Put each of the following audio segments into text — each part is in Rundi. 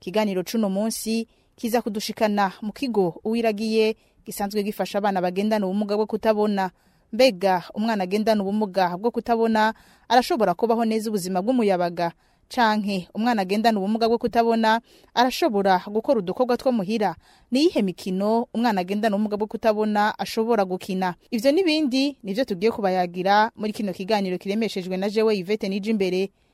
ikiganiro cy'uno munsi kiza kudushikana mu kigo uwiragiye gisanzwe gifasha abana bagendana ubumuga bwo kutabona mbega umwana agendana ubumuga bwo kutabona arashobora kubaho neza ubuzima bw'umuyabaga canke umwana agendana ubumuga bwo kutabona arashobora gukora udukorwa two muhira niyihe mikino umwana agendana ubumuga bwo kutabona ashobora gukina ivyo n'ibindi nivyo tugiye kubayagira muri kino kiganiro kiremeshejwe na jewe Yvette Nijimbere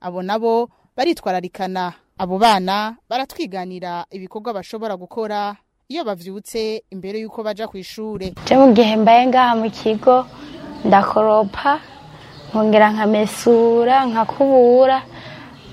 abo nabo baritwararikana abo bana baratwiganira ibikorwa bashobora gukora iyo bavyutse imbere yuko baja kw'ishure je mu gihe mbaye ngaha mu kigo ndakoropa nkongera nkamesura nkakubura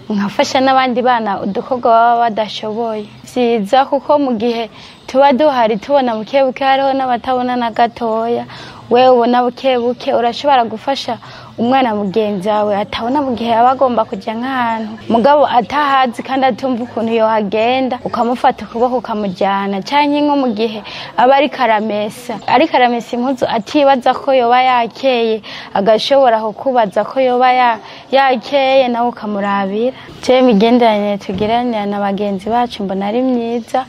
nkafasha n'abandi bana udukorwa baba badashoboye vyiza kuko mu gihe tuba duhari tubona buke buke hariho n'abatabona na gatoya wewe ubona bukebuke urashobora gufasha umwana mugenzi wawe atabona mu gihe aba agomba kujya nk'ahantu mugabo atahazi kandi atumva ukuntu yohagenda ukamufata ukuboko ukamujyana cyangwa nko mu gihe aba ari karamesa ari karamesa impuzu atibaza ko yoba yakeye agashobora kukubaza ko yoba yakeye nawe ukamurabira tuye imigenderanire tugiranira na bagenzi bacu mbona ari myiza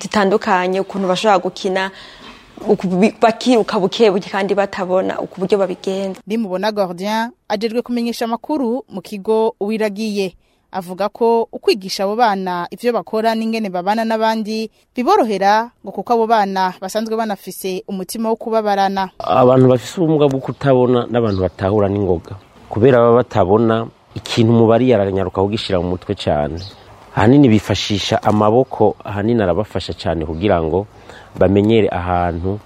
zitandukanye ukuntu bashobora gukina bakiruka bukebuke kandi batabona uko uburyo babigenza nimubona gordien ajejwe kumenyesha amakuru mu kigo uwiragiye avuga ko ukwigisha abo bana ibyo bakora n'ingene babana n'abandi biborohera ngo kuko abo bana basanzwe banafise umutima wo kubabarana abantu bafise ubumuga bwo kutabona n'abantu batahura n'ingoga kubera baba batabona ikintu umubariye aranyaruka kugishyira mu mutwe cyane ahanini bifashisha amaboko ahanini arabafasha cyane kugira ngo bamenyere ahantu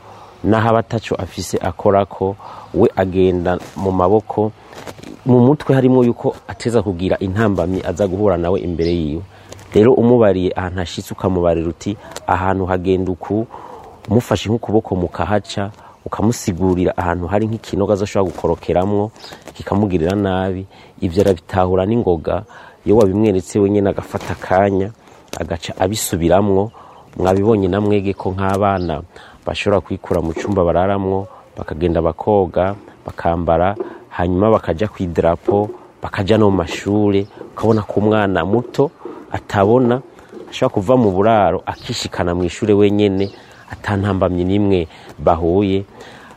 n'aho abatacu afise akora ko we agenda mu maboko mu mutwe harimo yuko ateza kugira intambamyi aza guhura nawe imbere yiwe rero umubariye ahantu hashyitse ukamubarira uti ahantu hagenda uku umufashe nk'ukuboko mukahaca ukamusigurira ahantu hari nk'ikinogo ashobora gukorokeramwo kikamugirira nabi ibyo arabitahura n'ingoga iyo wabimweretse wenyine agafata akanya agaca abisubiramwo mwabibonye namwege ko nk'abana bashobora kwikura mu cyumba bararamwo bakagenda bakoga bakambara hanyuma bakajya ku idarapo bakajya no mu mashuri ukabona ko umwana muto atabona ashobora kuva mu buraro akishikana mu ishuri wenyine atantambamye n'imwe bahuye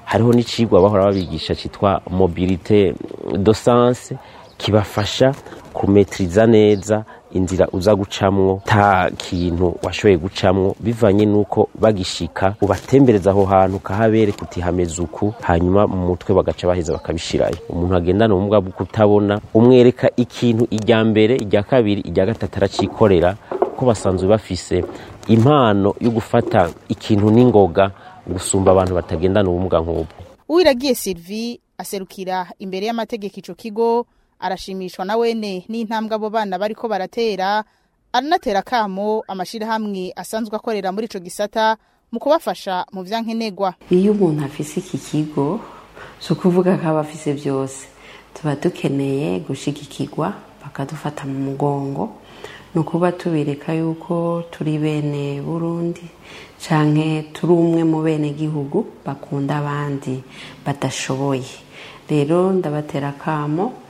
hariho n'ikigwa bahora babigisha cyitwa mobilite dosanse kibafasha kumetiriza neza inzira uza gucamwo nta kintu washoboye gucamwo bivanye n'uko bagishika ubatembereza aho hantu ukahabereka kuti hameze uku hanyuma mu mutwe bagaca baheza bakabishirayo umuntu agendana ubumuga bwo kutabona umwereka ikintu irya mbere irya kabiri irya gatatu aracikorera ko basanzwe bafise impano yo gufata ikintu n'ingoga gusumba abantu batagendana ubumuga nk’ubu. uwiragiye sirivi aserukira imbere y'amategeko icyo kigo arashimishwa na wene n'intambwe abo bana bariko baratera aranatera akamo amashyirahamwe asanzwe akorera muri icyo gisata mu kubafasha mu byankenerwa iyo umuntu afise iki kigo si ukuvuga ko aba afise byose tuba dukeneye gushyigikirwa bakadufata mu mugongo ni ukuba tubereka yuko turi bene burundi cyane turi umwe mu bene gihugu bakunda abandi badashoboye rero ndabatera akamo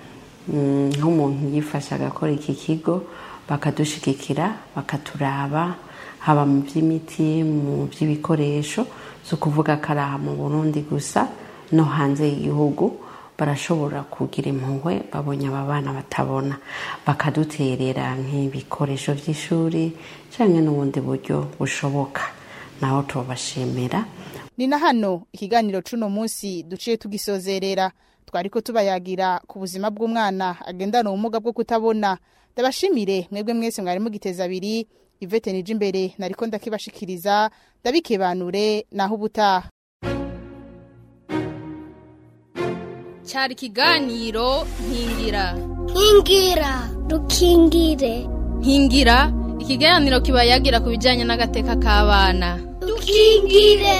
Mm, nk'umuntu yifasha agakora iki kigo bakadushyigikira bakaturaba haba mu by'imiti mu by'ibikoresho si ukuvuga ko ari aha mu burundi gusa no hanze y'igihugu barashobora kugira impuhwe babonye aba bana batabona bakaduterera nk'ibikoresho by'ishuri cyangwa n'ubundi buryo bushoboka naho tubashimira ni na hano ikiganiro cy'uno munsi duciye tugisozerera twari tubayagira ku buzima bw'umwana agendana ubumuga bwo kutabona ndabashimire mwebwe mwese mwari mugiteza abiri ivete nije imbere nariko ndakibashikiriza ndabikebanure naho ubutaha cyari ikiganiro nkingira nkingira dukingire nkingira ikiganiro kibayagira ku bijyanye n'agateka k'abana dukingire